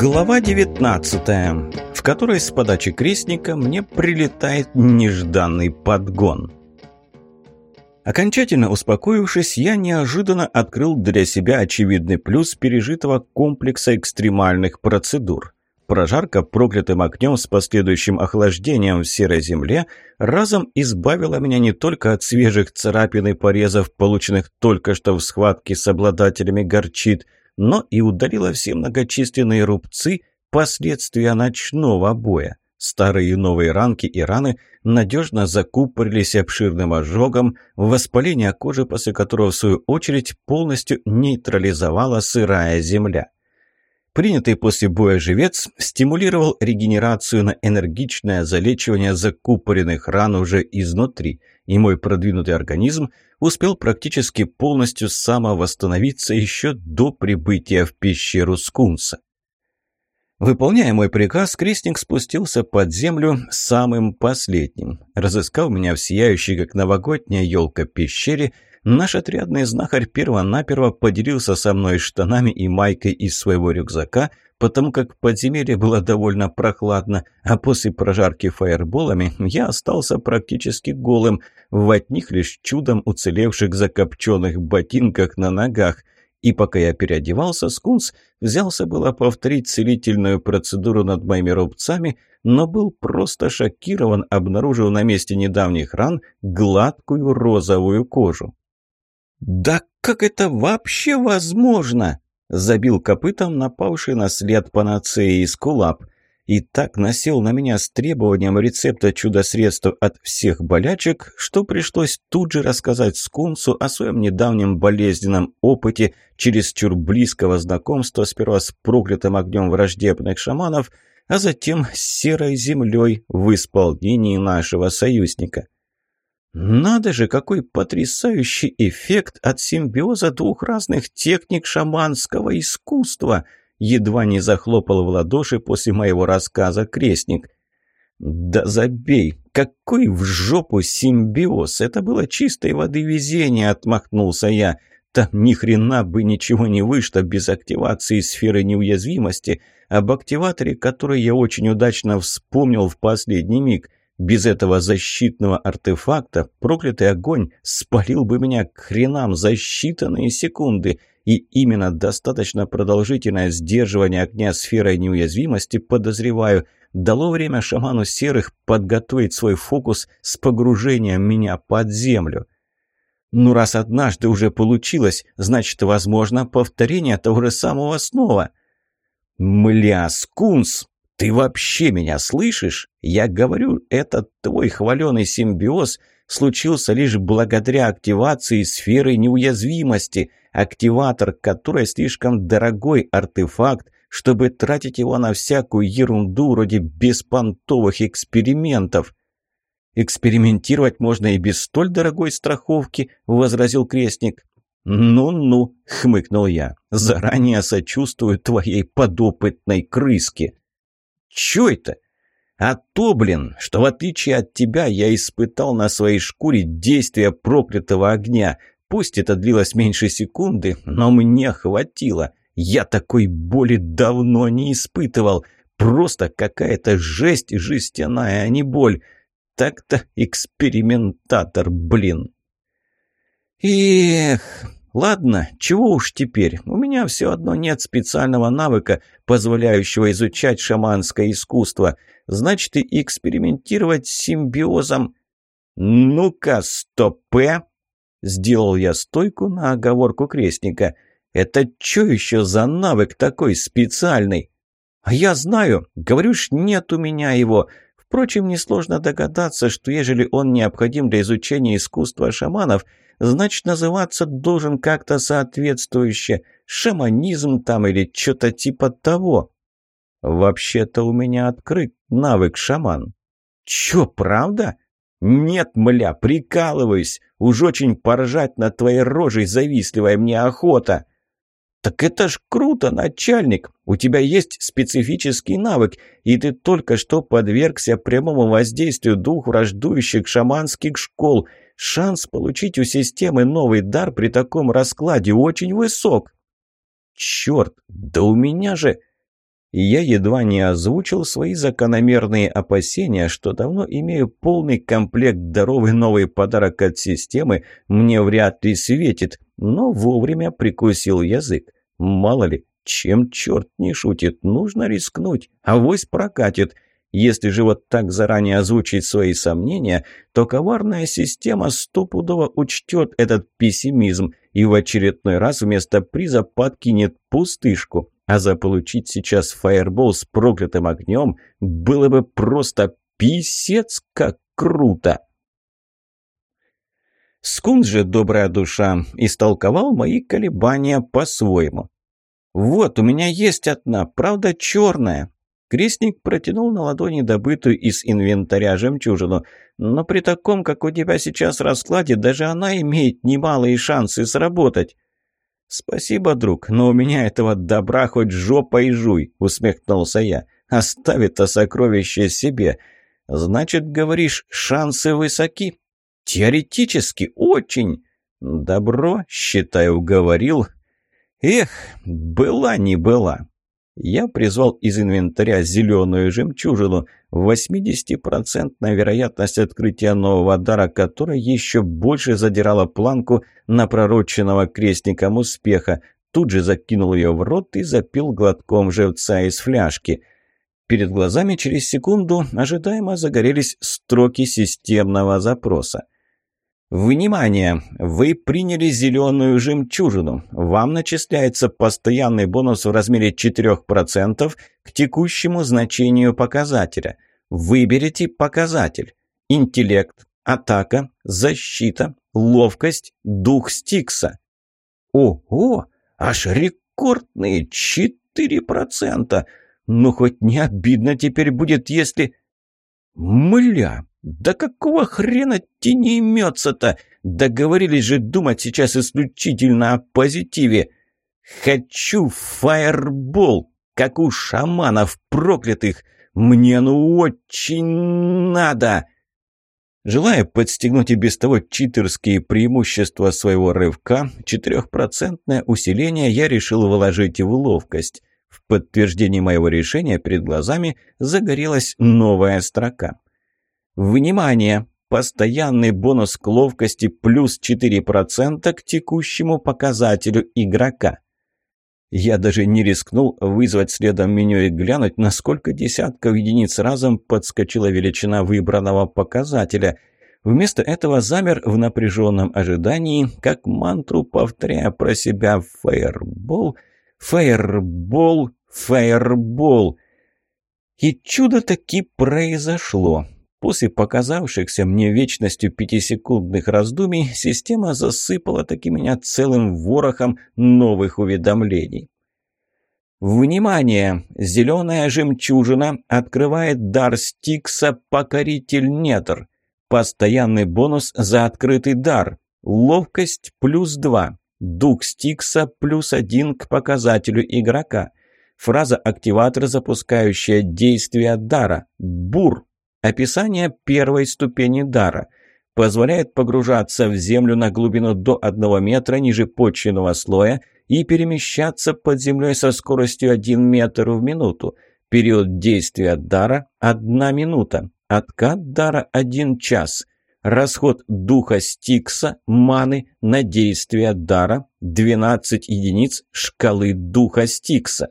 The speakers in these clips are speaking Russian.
Глава 19, в которой с подачи крестника мне прилетает нежданный подгон. Окончательно успокоившись, я неожиданно открыл для себя очевидный плюс пережитого комплекса экстремальных процедур. Прожарка проклятым огнем с последующим охлаждением в серой земле разом избавила меня не только от свежих царапин и порезов, полученных только что в схватке с обладателями горчит, но и удалила все многочисленные рубцы, последствия ночного боя. Старые и новые ранки и раны надежно закупорились обширным ожогом, воспаление кожи, после которого, в свою очередь, полностью нейтрализовала сырая земля. Принятый после боя живец стимулировал регенерацию на энергичное залечивание закупоренных ран уже изнутри, и мой продвинутый организм успел практически полностью самовосстановиться еще до прибытия в пещеру Скунса. Выполняя мой приказ, крестник спустился под землю самым последним. Разыскал меня в сияющей, как новогодняя елка, пещере – Наш отрядный знахарь перво-наперво поделился со мной штанами и майкой из своего рюкзака, потому как в подземелье было довольно прохладно, а после прожарки фаерболами я остался практически голым, в одних лишь чудом уцелевших закопченных ботинках на ногах. И пока я переодевался, Скунс взялся было повторить целительную процедуру над моими рубцами, но был просто шокирован, обнаружив на месте недавних ран гладкую розовую кожу. «Да как это вообще возможно?» Забил копытом напавший на след панацеи из кулап. И так насел на меня с требованием рецепта чудо-средства от всех болячек, что пришлось тут же рассказать Скунсу о своем недавнем болезненном опыте чересчур близкого знакомства сперва с проклятым огнем враждебных шаманов, а затем с серой землей в исполнении нашего союзника. Надо же, какой потрясающий эффект от симбиоза двух разных техник шаманского искусства! Едва не захлопал в ладоши после моего рассказа крестник. Да забей, какой в жопу симбиоз! Это было чистой воды везение, отмахнулся я. Там ни хрена бы ничего не вышло без активации сферы неуязвимости, об активаторе, который я очень удачно вспомнил в последний миг – без этого защитного артефакта проклятый огонь спалил бы меня к хренам за считанные секунды, и именно достаточно продолжительное сдерживание огня сферой неуязвимости, подозреваю, дало время шаману серых подготовить свой фокус с погружением меня под землю. Ну, раз однажды уже получилось, значит, возможно повторение того же самого снова. «Мля, скунс!» «Ты вообще меня слышишь? Я говорю, этот твой хваленый симбиоз случился лишь благодаря активации сферы неуязвимости, активатор которой слишком дорогой артефакт, чтобы тратить его на всякую ерунду вроде беспонтовых экспериментов». «Экспериментировать можно и без столь дорогой страховки», — возразил Крестник. «Ну-ну», — хмыкнул я, — «заранее сочувствую твоей подопытной крыске». Чё это? А то, блин, что в отличие от тебя я испытал на своей шкуре действие проклятого огня. Пусть это длилось меньше секунды, но мне хватило. Я такой боли давно не испытывал. Просто какая-то жесть жестяная, а не боль. Так-то экспериментатор, блин. Эх, Ладно, чего уж теперь, у меня все одно нет специального навыка, позволяющего изучать шаманское искусство. Значит, и экспериментировать с симбиозом... «Ну-ка, стопе!» Сделал я стойку на оговорку крестника. «Это что еще за навык такой специальный?» «А я знаю, говорю ж, нет у меня его. Впрочем, несложно догадаться, что ежели он необходим для изучения искусства шаманов, значит, называться должен как-то соответствующе. Шаманизм там или что-то типа того. Вообще-то у меня открыт навык шаман. Чё, правда? Нет, мля, прикалываюсь. Уж очень поржать над твоей рожей завистливая мне охота. «Так это ж круто, начальник! У тебя есть специфический навык, и ты только что подвергся прямому воздействию двух враждующих шаманских школ. Шанс получить у системы новый дар при таком раскладе очень высок». «Черт, да у меня же...» И я едва не озвучил свои закономерные опасения, что давно имею полный комплект даров и новый подарок от системы мне вряд ли светит, но вовремя прикусил язык. Мало ли, чем черт не шутит, нужно рискнуть, авось прокатит. Если же вот так заранее озвучить свои сомнения, то коварная система стопудово учтет этот пессимизм и в очередной раз вместо приза подкинет пустышку. А заполучить сейчас фаербол с проклятым огнем было бы просто писец как круто. Скунс же, добрая душа, истолковал мои колебания по-своему. «Вот, у меня есть одна, правда черная». Крестник протянул на ладони добытую из инвентаря жемчужину. «Но при таком, как у тебя сейчас раскладе, даже она имеет немалые шансы сработать». «Спасибо, друг, но у меня этого добра хоть жопой жуй», — усмехнулся я. «Оставь это сокровище себе. Значит, говоришь, шансы высоки?» «Теоретически очень». «Добро, считаю, уговорил. Эх, была не была. Я призвал из инвентаря зеленую жемчужину, 80% вероятность открытия нового дара, которая еще больше задирала планку напророченного крестником успеха. Тут же закинул ее в рот и запил глотком живца из фляжки. Перед глазами через секунду ожидаемо загорелись строки системного запроса. Внимание! Вы приняли зеленую жемчужину. Вам начисляется постоянный бонус в размере 4% к текущему значению показателя. Выберите показатель. Интеллект, атака, защита, ловкость, дух Стикса. Ого! Аж рекордные 4%! Ну, хоть не обидно теперь будет, если... Мля! «Да какого хрена тени имется-то? Договорились же думать сейчас исключительно о позитиве. Хочу фаербол, как у шаманов проклятых. Мне ну очень надо!» Желая подстегнуть и без того читерские преимущества своего рывка, четырехпроцентное усиление я решил вложить в ловкость. В подтверждение моего решения перед глазами загорелась новая строка – Внимание! Постоянный бонус к ловкости плюс 4% к текущему показателю игрока. Я даже не рискнул вызвать следом меню и глянуть, насколько десятков единиц разом подскочила величина выбранного показателя. Вместо этого замер в напряженном ожидании, как мантру повторяя про себя «фаербол», «фаербол», «фаербол». И чудо таки произошло. После показавшихся мне вечностью пятисекундных раздумий, система засыпала таки меня целым ворохом новых уведомлений. Внимание! Зеленая жемчужина открывает дар Стикса «Покоритель недр». Постоянный бонус за открытый дар. Ловкость плюс два. Дух Стикса плюс один к показателю игрока. Фраза активатора, запускающая действие дара. Бур. Описание первой ступени дара позволяет погружаться в землю на глубину до 1 метра ниже почвенного слоя и перемещаться под землей со скоростью 1 метр в минуту. Период действия дара – 1 минута. Откат дара – 1 час. Расход духа Стикса, маны на действие дара – 12 единиц шкалы духа Стикса.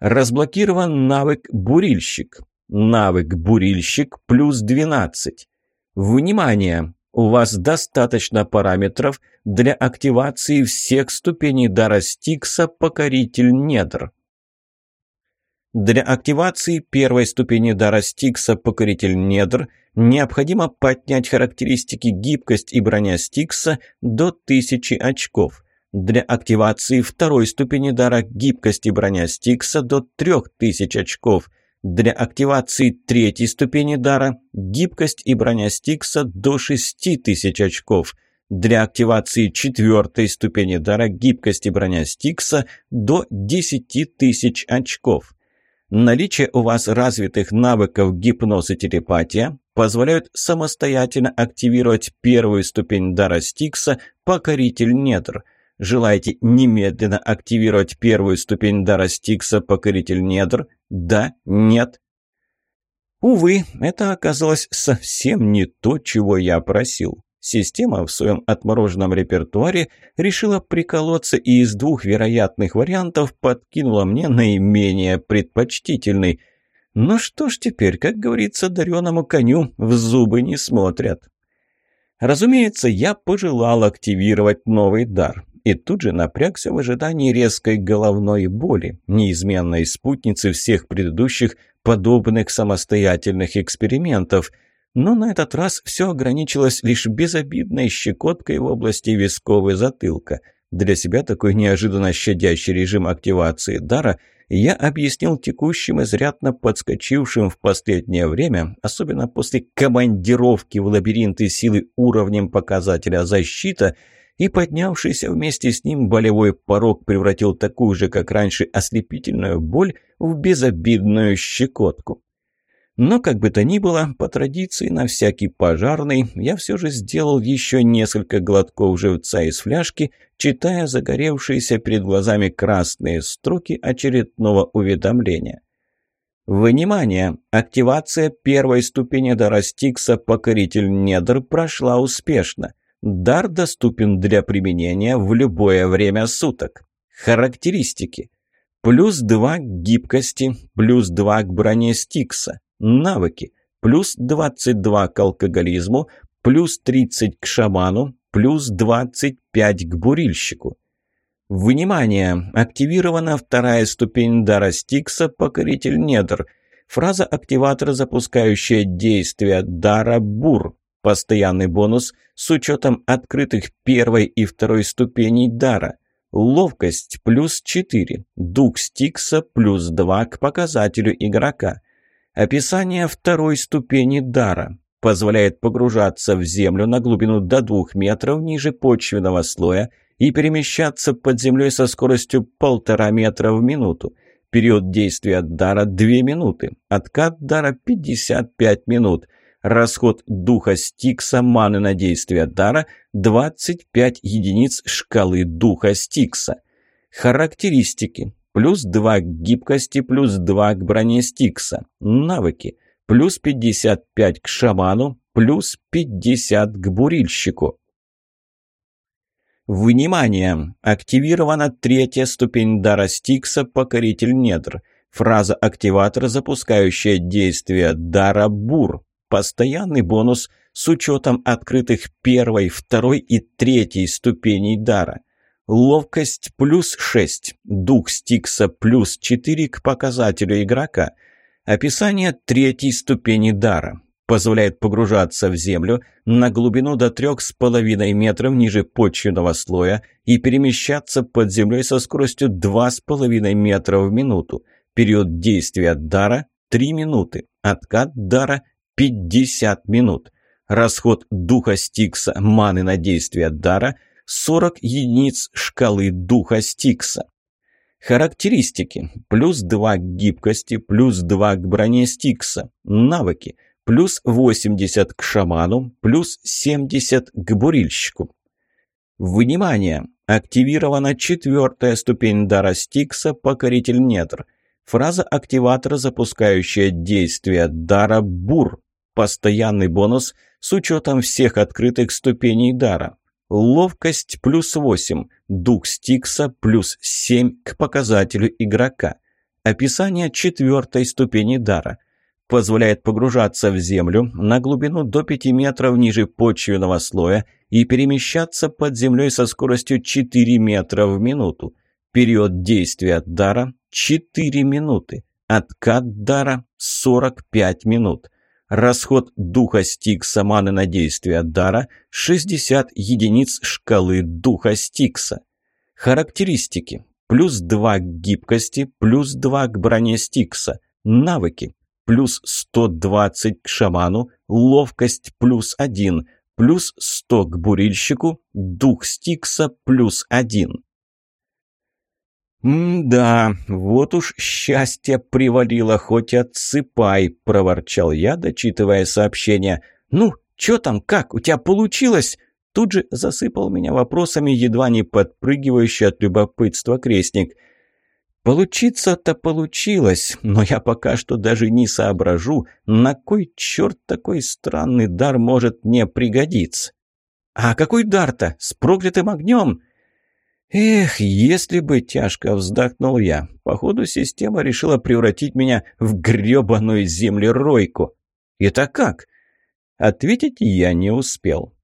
Разблокирован навык «Бурильщик». Навык «Бурильщик» плюс 12. Внимание! У вас достаточно параметров для активации всех ступеней дара Стикса «Покоритель недр». Для активации первой ступени дара Стикса «Покоритель недр» необходимо поднять характеристики гибкость и броня Стикса до 1000 очков. Для активации второй ступени дара гибкость и броня Стикса до 3000 очков – для активации третьей ступени дара гибкость и броня Стикса до 6000 очков. Для активации четвертой ступени дара гибкость и броня Стикса до 10 тысяч очков. Наличие у вас развитых навыков гипноз и телепатия позволяют самостоятельно активировать первую ступень дара Стикса «Покоритель недр». Желаете немедленно активировать первую ступень дара Стикса «Покоритель недр»? Да? Нет? Увы, это оказалось совсем не то, чего я просил. Система в своем отмороженном репертуаре решила приколоться и из двух вероятных вариантов подкинула мне наименее предпочтительный. Ну что ж теперь, как говорится, дареному коню в зубы не смотрят. Разумеется, я пожелал активировать новый дар и тут же напрягся в ожидании резкой головной боли, неизменной спутницы всех предыдущих подобных самостоятельных экспериментов. Но на этот раз все ограничилось лишь безобидной щекоткой в области висковой затылка. Для себя такой неожиданно щадящий режим активации дара я объяснил текущим изрядно подскочившим в последнее время, особенно после командировки в лабиринты силы уровнем показателя защита – и поднявшийся вместе с ним болевой порог превратил такую же, как раньше, ослепительную боль в безобидную щекотку. Но, как бы то ни было, по традиции на всякий пожарный, я все же сделал еще несколько глотков живца из фляжки, читая загоревшиеся перед глазами красные строки очередного уведомления. Внимание! Активация первой ступени дара Стикса «Покоритель недр» прошла успешно. Дар доступен для применения в любое время суток. Характеристики. Плюс 2 к гибкости, плюс 2 к броне Стикса. Навыки. Плюс 22 к алкоголизму, плюс 30 к шаману, плюс 25 к бурильщику. Внимание! Активирована вторая ступень дара Стикса «Покоритель недр». Фраза активатора, запускающая действие дара «Бур». Постоянный бонус с учетом открытых первой и второй ступеней дара. Ловкость плюс 4, дух Стикса плюс 2 к показателю игрока. Описание второй ступени дара. Позволяет погружаться в землю на глубину до 2 метров ниже почвенного слоя и перемещаться под землей со скоростью 1,5 метра в минуту. Период действия дара 2 минуты. Откат дара 55 минут. Расход духа Стикса маны на действие дара 25 единиц шкалы духа Стикса. Характеристики. Плюс 2 к гибкости, плюс 2 к броне Стикса. Навыки. Плюс 55 к шаману, плюс 50 к бурильщику. Внимание! Активирована третья ступень дара Стикса «Покоритель недр». Фраза активатора, запускающая действие дара «Бур». Постоянный бонус с учетом открытых первой, второй и третьей ступеней дара. Ловкость плюс 6, дух Стикса плюс 4 к показателю игрока. Описание третьей ступени дара. Позволяет погружаться в землю на глубину до 3,5 метров ниже почвенного слоя и перемещаться под землей со скоростью 2,5 метра в минуту. Период действия дара – 3 минуты. Откат дара 50 минут. Расход духа Стикса маны на действие дара 40 единиц шкалы духа Стикса. Характеристики. Плюс 2 к гибкости, плюс 2 к броне Стикса. Навыки. Плюс 80 к шаману, плюс 70 к бурильщику. Внимание! Активирована четвертая ступень дара Стикса «Покоритель недр». Фраза активатора, запускающая действие дара «Бур». Постоянный бонус с учетом всех открытых ступеней дара. Ловкость плюс 8, дух Стикса плюс 7 к показателю игрока. Описание четвертой ступени дара. Позволяет погружаться в землю на глубину до 5 метров ниже почвенного слоя и перемещаться под землей со скоростью 4 метра в минуту. Период действия дара – 4 минуты. Откат дара – 45 минут. Расход духа Стикса маны на действие дара – 60 единиц шкалы духа Стикса. Характеристики. Плюс 2 к гибкости, плюс 2 к броне Стикса. Навыки. Плюс 120 к шаману, ловкость плюс 1, плюс 100 к бурильщику, дух Стикса плюс 1. «Да, вот уж счастье привалило, хоть отсыпай», – проворчал я, дочитывая сообщение. «Ну, чё там, как, у тебя получилось?» Тут же засыпал меня вопросами, едва не подпрыгивающий от любопытства крестник. Получиться-то получилось, но я пока что даже не соображу, на кой черт такой странный дар может мне пригодиться. А какой дар-то? С проклятым огнем? Эх, если бы тяжко вздохнул я. Походу, система решила превратить меня в грёбаную землеройку. Это как? Ответить я не успел.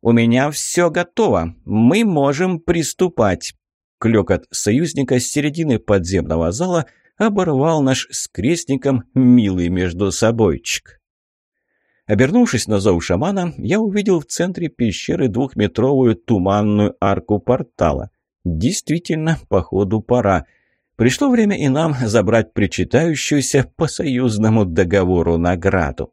«У меня все готово. Мы можем приступать». Клёкот союзника с середины подземного зала оборвал наш с крестником милый между собойчик. Обернувшись на зов шамана, я увидел в центре пещеры двухметровую туманную арку портала. Действительно, походу пора. Пришло время и нам забрать причитающуюся по союзному договору награду.